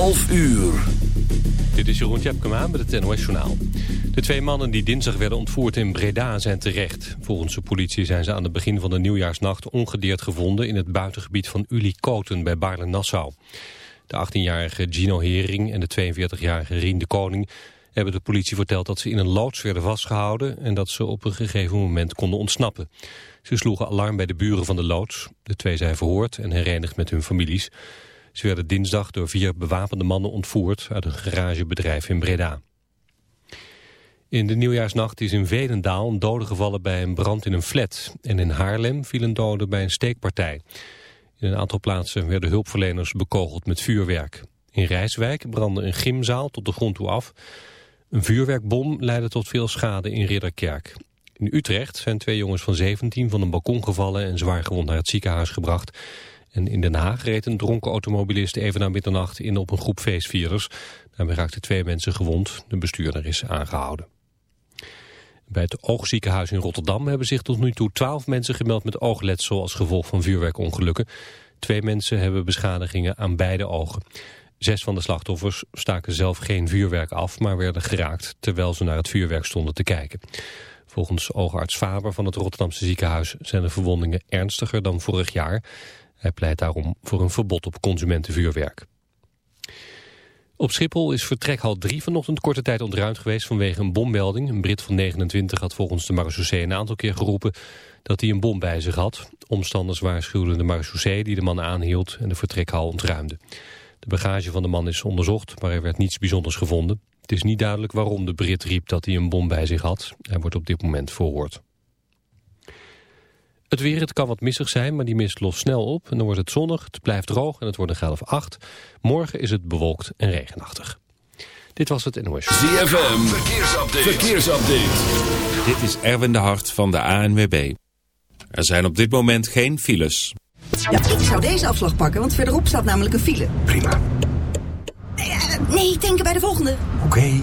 11 uur. Dit is Jeroen Tjepkema met het NOS Journaal. De twee mannen die dinsdag werden ontvoerd in Breda zijn terecht. Volgens de politie zijn ze aan het begin van de nieuwjaarsnacht ongedeerd gevonden... in het buitengebied van Ulikoten bij Baarle-Nassau. De 18-jarige Gino Hering en de 42-jarige Rien de Koning... hebben de politie verteld dat ze in een loods werden vastgehouden... en dat ze op een gegeven moment konden ontsnappen. Ze sloegen alarm bij de buren van de loods. De twee zijn verhoord en herenigd met hun families... Ze werden dinsdag door vier bewapende mannen ontvoerd uit een garagebedrijf in Breda. In de nieuwjaarsnacht is in Vedendaal een dode gevallen bij een brand in een flat. En in Haarlem viel een dode bij een steekpartij. In een aantal plaatsen werden hulpverleners bekogeld met vuurwerk. In Rijswijk brandde een gymzaal tot de grond toe af. Een vuurwerkbom leidde tot veel schade in Ridderkerk. In Utrecht zijn twee jongens van 17 van een balkon gevallen en zwaar gewond naar het ziekenhuis gebracht. En in Den Haag reed een dronken automobilist even na middernacht in op een groep feestvierders. Daarbij raakten twee mensen gewond. De bestuurder is aangehouden. Bij het oogziekenhuis in Rotterdam hebben zich tot nu toe twaalf mensen gemeld met oogletsel als gevolg van vuurwerkongelukken. Twee mensen hebben beschadigingen aan beide ogen. Zes van de slachtoffers staken zelf geen vuurwerk af, maar werden geraakt terwijl ze naar het vuurwerk stonden te kijken. Volgens oogarts Faber van het Rotterdamse ziekenhuis zijn de verwondingen ernstiger dan vorig jaar. Hij pleit daarom voor een verbod op consumentenvuurwerk. Op Schiphol is vertrekhal 3 vanochtend korte tijd ontruimd geweest vanwege een bommelding. Een Brit van 29 had volgens de marechaussee een aantal keer geroepen dat hij een bom bij zich had. Omstanders waarschuwden de marechaussee die de man aanhield en de vertrekhal ontruimde. De bagage van de man is onderzocht, maar er werd niets bijzonders gevonden. Het is niet duidelijk waarom de Brit riep dat hij een bom bij zich had. Hij wordt op dit moment verhoord. Het weer, het kan wat missig zijn, maar die mist lost snel op. En dan wordt het zonnig, het blijft droog en het wordt een graad of 8. Morgen is het bewolkt en regenachtig. Dit was het NOS. ZFM, verkeersupdate. verkeersupdate. Dit is Erwin de Hart van de ANWB. Er zijn op dit moment geen files. Ja, ik zou deze afslag pakken, want verderop staat namelijk een file. Prima. Nee, eh, nee denken bij de volgende. Oké.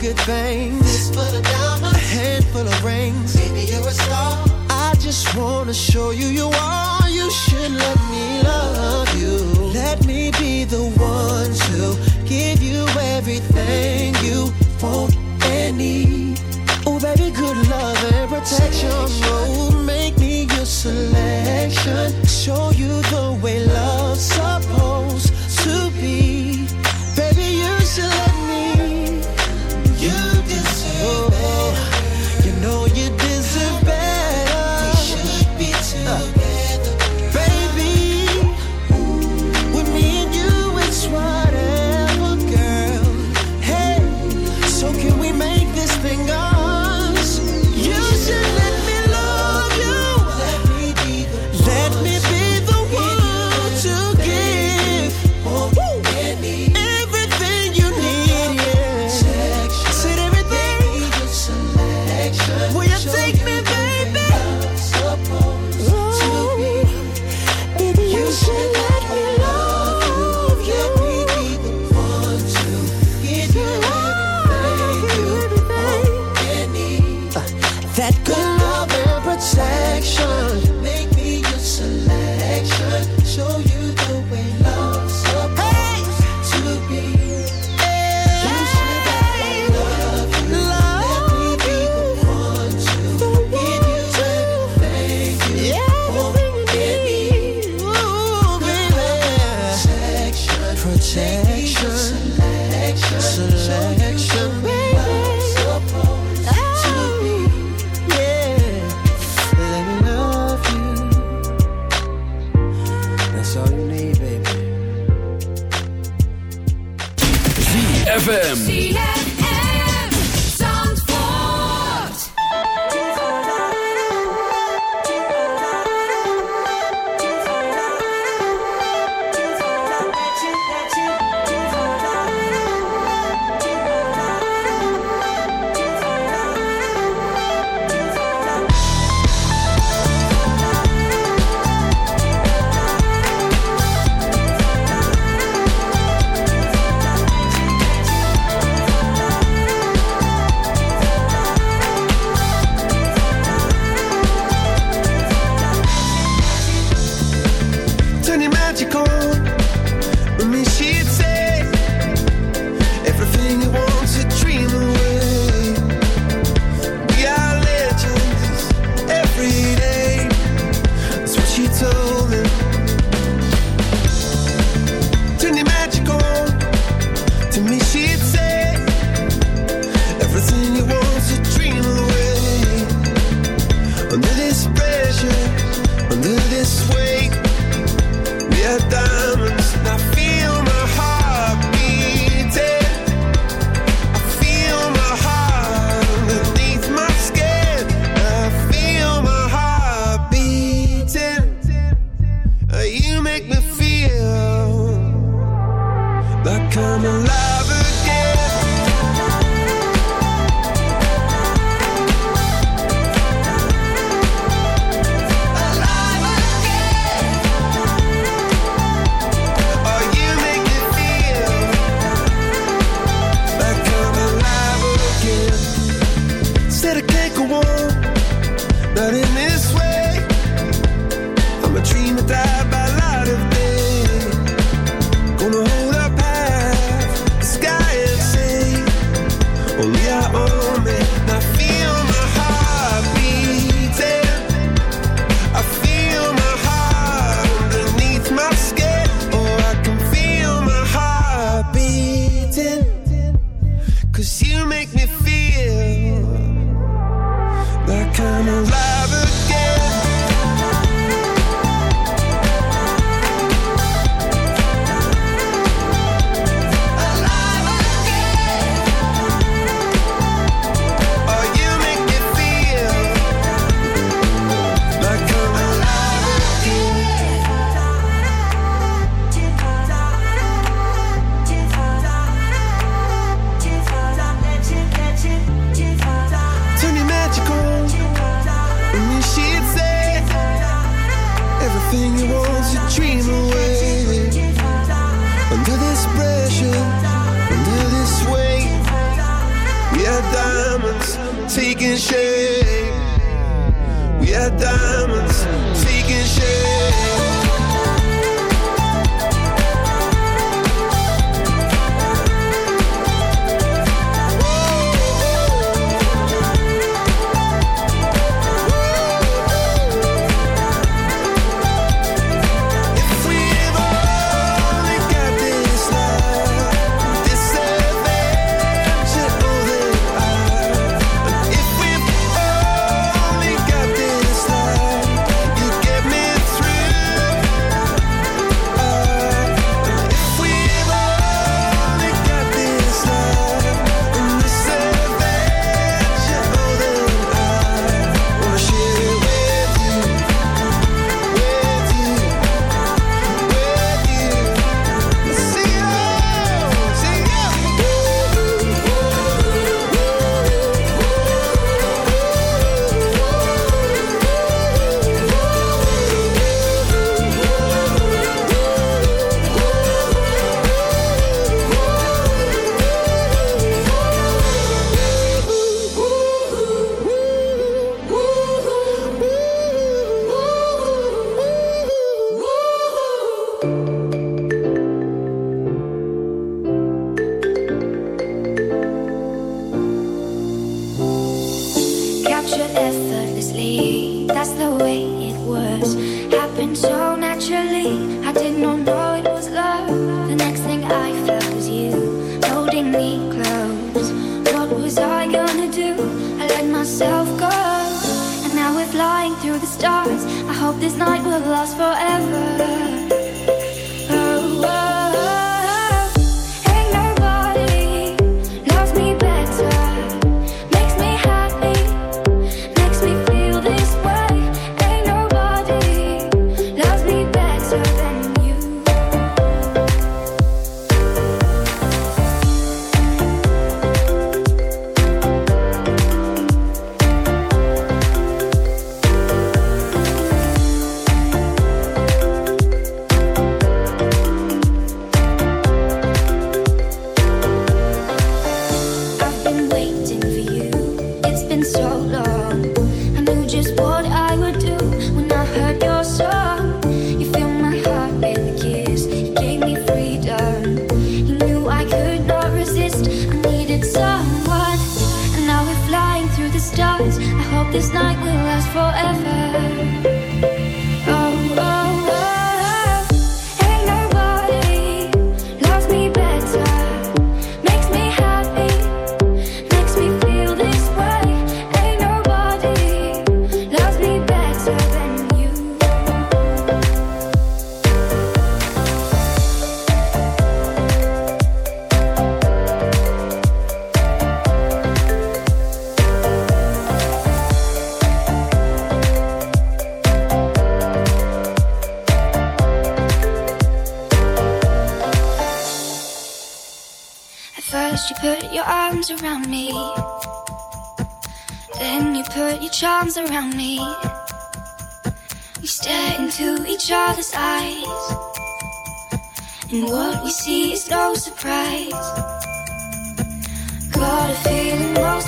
good things. For the diamonds, a handful of rings. Baby, you're a star. I just wanna show you you are. You should let me love you. Let me be the one to give you everything you want and need. Oh, baby, good love and protection. Oh, make me your selection. Show you the way love's supposed ZFM.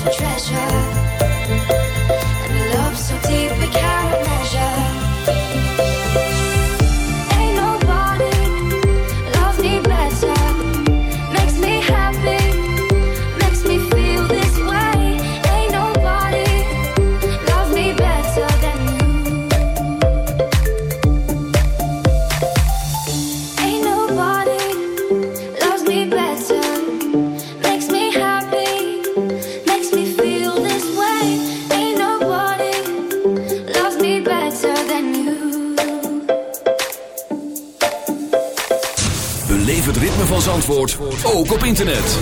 Treasure. ook op internet.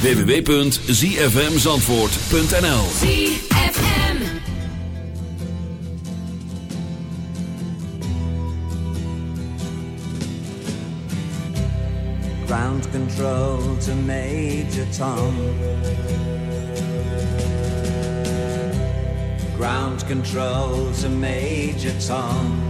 www.zfmzandvoort.nl ZFM Ground control to Major Tom. Ground control to Major Tom.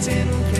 tin can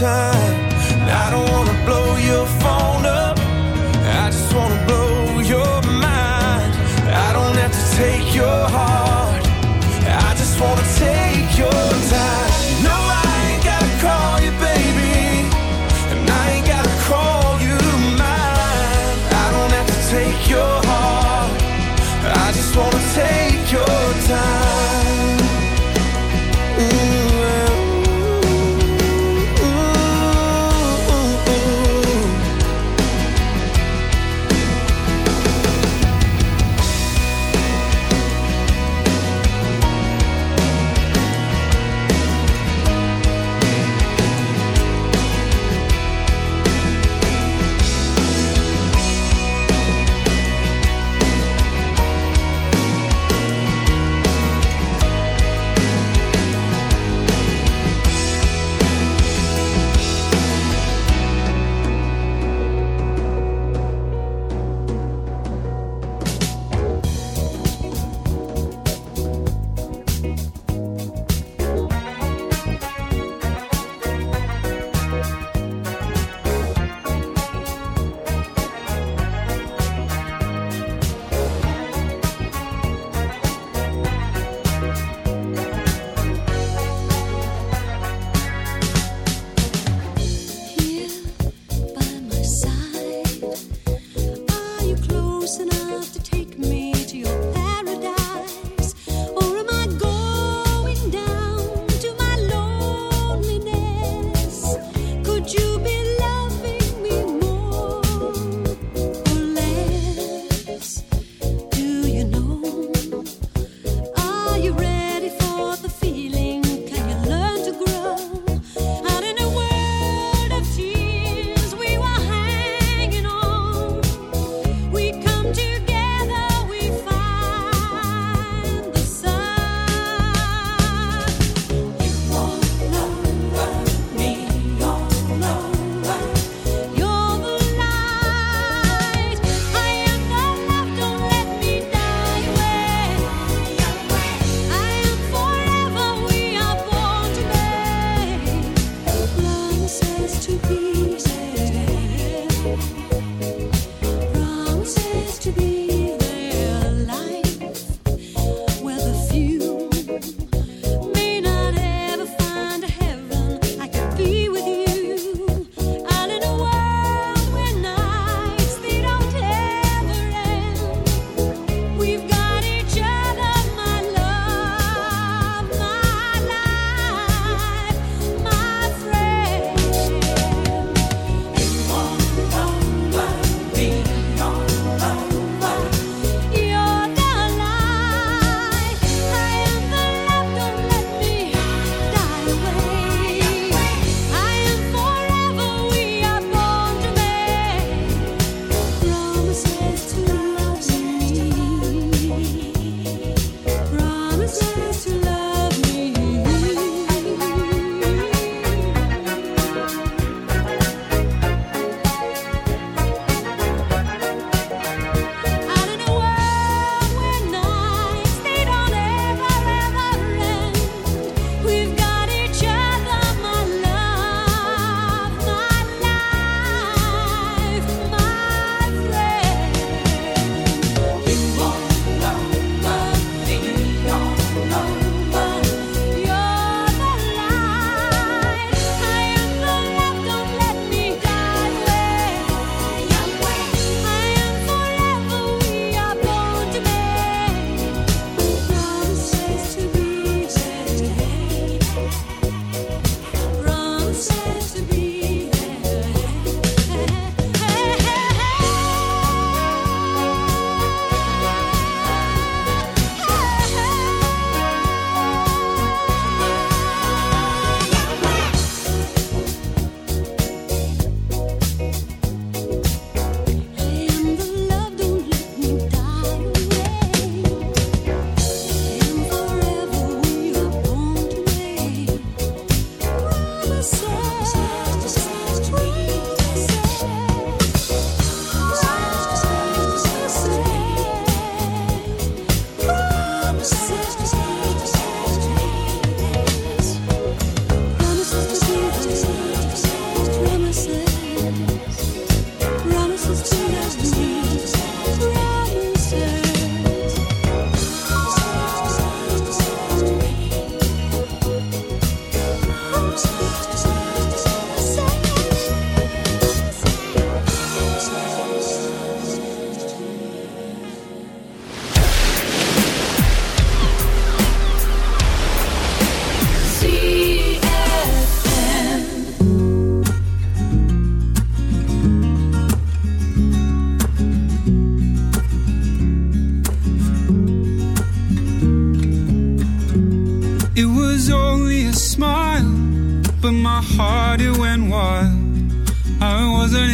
Time.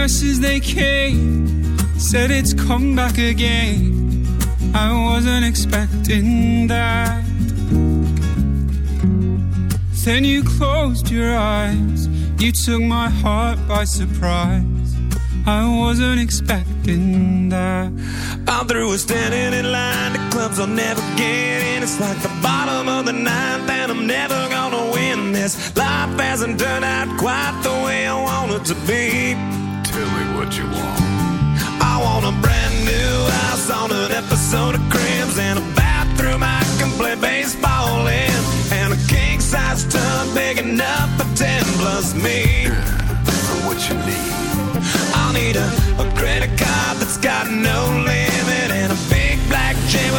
Nurses they came, said it's come back again. I wasn't expecting that. Then you closed your eyes. You took my heart by surprise. I wasn't expecting that. I'm through with standing in line the clubs I'll never get in. It's like the bottom of the ninth, and I'm never gonna win this. Life hasn't turned out quite the way I want it to be. What you want. I want a brand new house on an episode of Cribs and a bathroom I can play baseball in, and a king size tub big enough for ten plus me. For what you need. I'll need a, a credit card that's got no limit and a big black chain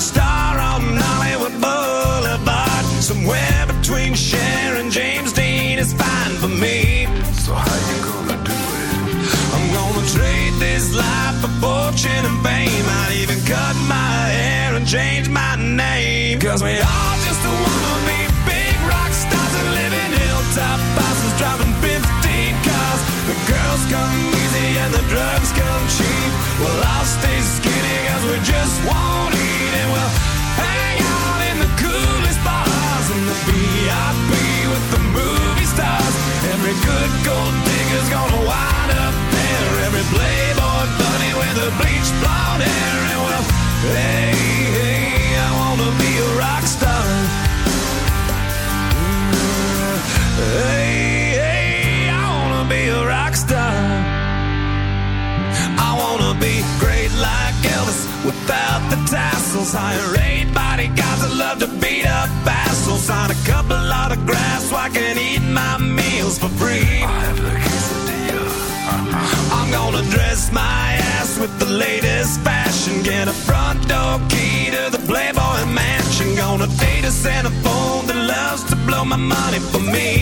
Star on Hollywood Boulevard. Somewhere between Cher and James Dean is fine for me. So how you gonna do it? I'm gonna trade this life for fortune and fame. I'd even cut my hair and change my name. Cause we all without the tassels. Hire eight bodyguards that love to beat up assholes. Sign a couple autographs so I can eat my meals for free. I'm gonna dress my ass with the latest fashion. Get a front door key to the Playboy Mansion. Gonna date a Santa phone that loves to blow my money for me.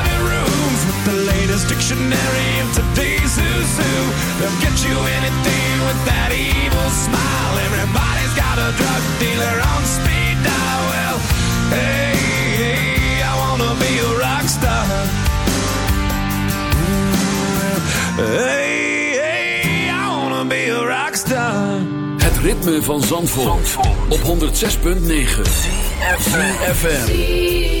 with the latest dictionary of today's who's who. They'll get you anything with that evil smile. Everybody's got a drug dealer on speed dial. Well, hey, hey I wanna be a rock star. Hey, hey, I wanna be a rock star. Het ritme van Zandvoort, op 106.9 FM.